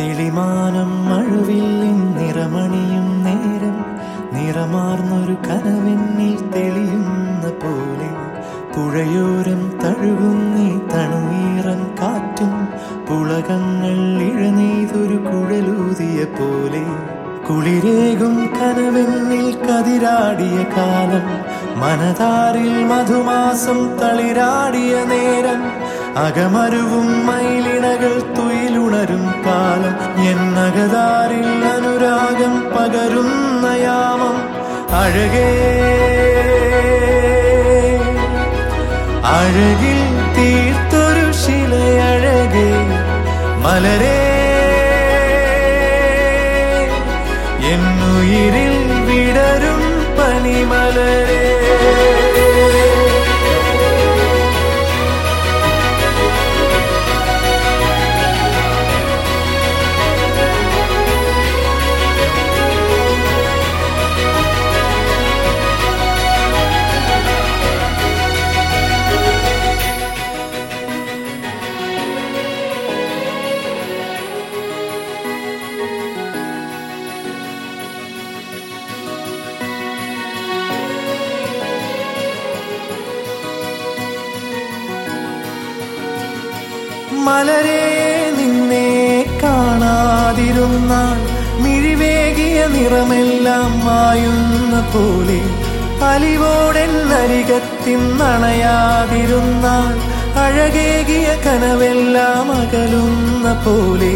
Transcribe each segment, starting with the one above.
തെളിമാനം മഴവില്ലിൻ നിറമണിയും നേരം നിറമാർന്നൊരു കനവെന്നിൽ തെളിയുന്ന പോലെ പുഴയോരം തഴുകുന്നീ തണുവീറൻ കാറ്റും പുളകങ്ങൾ ഇഴനെയ്തൊരു കുഴലൂതിയ പോലെ കുളിരേകും കനവെന്നിൽ കതിരാടിയ കാലം മനതാരിൽ മധുമാസം തളിരാടിയ നേരം അകമരുവും മയിലിണകൾ തുയിലുണരും കാലം എന്നകതാരിൽ അനുരാഗം പകരുന്ന യാമം. അഴകേ അഴകിൽ തീർത്തൊരു ശിലയഴകേ. മലരേ എന്നുയിരിൽ വിടരും പനിമലരേ. മലരെ നിന്നെ കാണാതിരുന്നാൽ മിഴിവേകിയ നിറമെല്ലാം മായുന്ന പോലെ അലിവോടെന്നരികത്തിന്നണയാതിരുന്നാൽ അഴകേകിയ കനവെല്ലാം അകലുന്ന പോലെ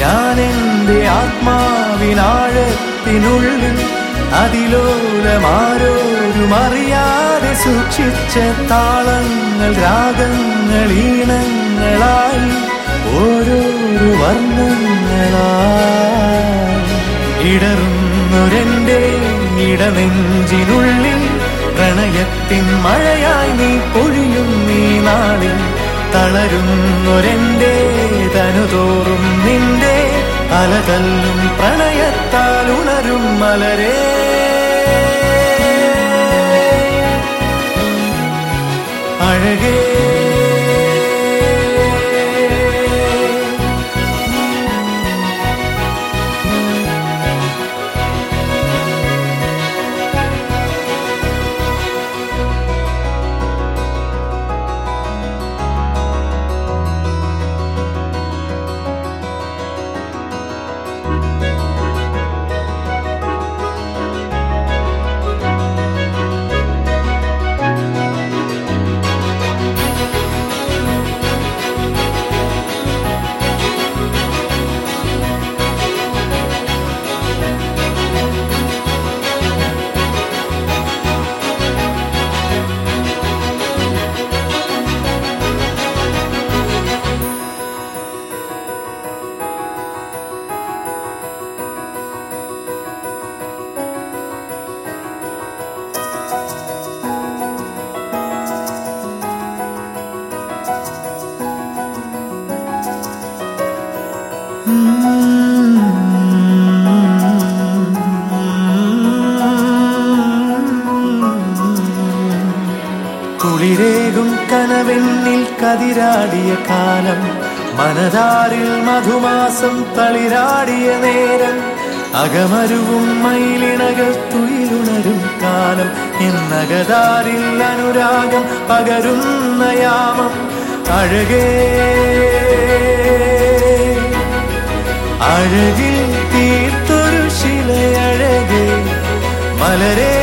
ഞാൻ എന്റെ ആത്മാവിനാഴത്തിനുള്ളിൽ അതിലോലമാരോരും അറിയാതെ സൂക്ഷിച്ച താളങ്ങൾ രാഗങ്ങൾ ഈണങ്ങളായി ഓരോരു വർണങ്ങളായി. ഇടറുന്നൊരെന്റെ ഇടനെഞ്ചിനുള്ളിൽ പ്രണയത്തിൻ മഴയായി നീ പൊഴിയും നീ നാളിൽ. തളരുന്നൊരെന്റെ തനുതോറും നിന്റെ അലതല്ലും പ്രണയത്താൽ ഉണരും മലരേ. അഴകേ കുളിരേകും കതിരാടിയ കാലം മനതാരിൽ മധുമാസം തളിരാടിയ നേരം അകമരുവും മയിലിണകൾ തുയിലുണരും കാലം എന്നകതാരിൽ അനുരാഗം പകരുന്ന യാമം. അഴകേ അഴകിൽ തീർത്തൊരു ശിലയഴകേ മലരേ